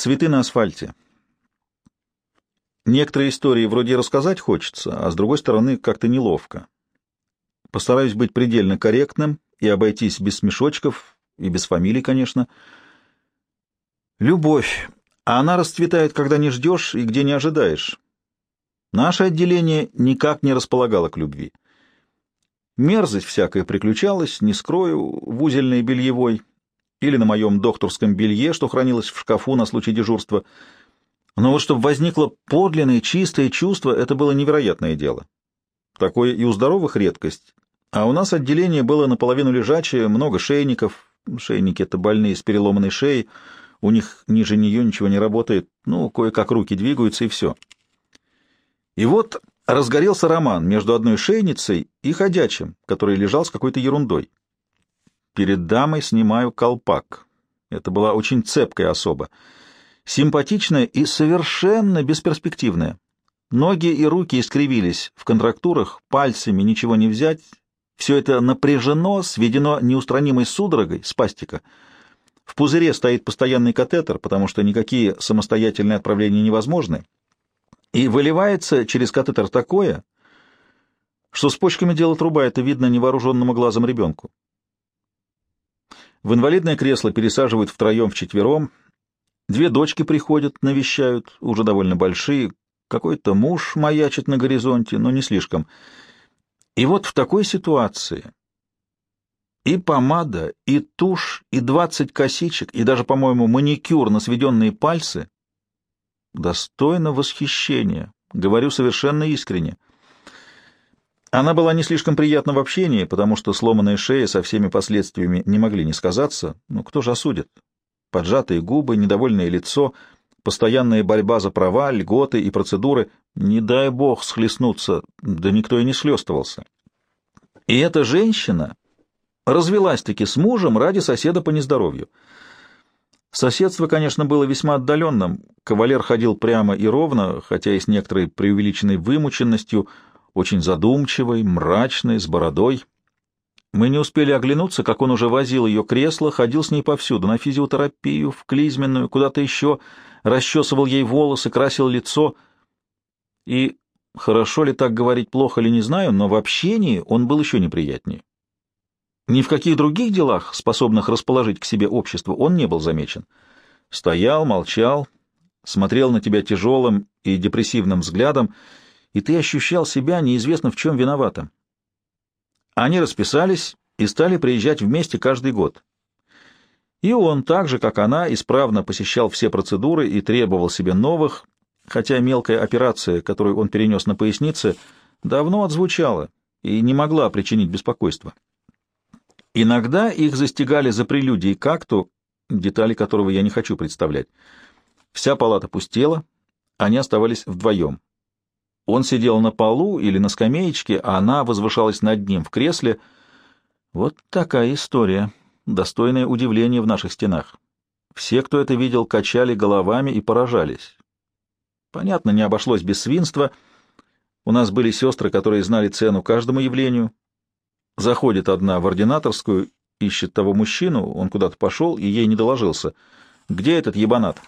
Цветы на асфальте. Некоторые истории вроде рассказать хочется, а с другой стороны как-то неловко. Постараюсь быть предельно корректным и обойтись без смешочков и без фамилий, конечно. Любовь. А она расцветает, когда не ждешь и где не ожидаешь. Наше отделение никак не располагало к любви. Мерзость всякая приключалась, не скрою, в узельной бельевой или на моем докторском белье, что хранилось в шкафу на случай дежурства. Но вот чтобы возникло подлинное чистое чувство, это было невероятное дело. Такое и у здоровых редкость. А у нас отделение было наполовину лежачее, много шейников. Шейники — это больные с переломанной шеей. У них ниже нее ничего не работает. Ну, кое-как руки двигаются, и все. И вот разгорелся роман между одной шейницей и ходячим, который лежал с какой-то ерундой. Перед дамой снимаю колпак. Это была очень цепкая особа. Симпатичная и совершенно бесперспективная. Ноги и руки искривились в контрактурах, пальцами ничего не взять. Все это напряжено, сведено неустранимой судорогой, спастика. В пузыре стоит постоянный катетер, потому что никакие самостоятельные отправления невозможны. И выливается через катетер такое, что с почками дело труба, это видно невооруженному глазом ребенку. В инвалидное кресло пересаживают втроем-вчетвером. Две дочки приходят, навещают, уже довольно большие. Какой-то муж маячит на горизонте, но не слишком. И вот в такой ситуации и помада, и тушь, и двадцать косичек, и даже, по-моему, маникюр на сведенные пальцы достойно восхищения. Говорю совершенно искренне. Она была не слишком приятна в общении, потому что сломанная шея со всеми последствиями не могли не сказаться. Ну, кто же осудит? Поджатые губы, недовольное лицо, постоянная борьба за права, льготы и процедуры. Не дай бог схлестнуться, да никто и не слёстывался. И эта женщина развелась-таки с мужем ради соседа по нездоровью. Соседство, конечно, было весьма отдаленным. Кавалер ходил прямо и ровно, хотя и с некоторой преувеличенной вымученностью — очень задумчивый, мрачный, с бородой. Мы не успели оглянуться, как он уже возил ее кресло, ходил с ней повсюду, на физиотерапию, в клизменную, куда-то еще, расчесывал ей волосы, красил лицо. И, хорошо ли так говорить, плохо ли, не знаю, но в общении он был еще неприятнее. Ни в каких других делах, способных расположить к себе общество, он не был замечен. Стоял, молчал, смотрел на тебя тяжелым и депрессивным взглядом, и ты ощущал себя неизвестно в чем виноватым. Они расписались и стали приезжать вместе каждый год. И он, так же, как она, исправно посещал все процедуры и требовал себе новых, хотя мелкая операция, которую он перенес на пояснице, давно отзвучала и не могла причинить беспокойства. Иногда их застигали за прелюдией к акту, детали которого я не хочу представлять. Вся палата пустела, они оставались вдвоем. Он сидел на полу или на скамеечке, а она возвышалась над ним в кресле. Вот такая история, достойное удивления в наших стенах. Все, кто это видел, качали головами и поражались. Понятно, не обошлось без свинства. У нас были сестры, которые знали цену каждому явлению. Заходит одна в ординаторскую, ищет того мужчину, он куда-то пошел и ей не доложился. Где этот ебанат?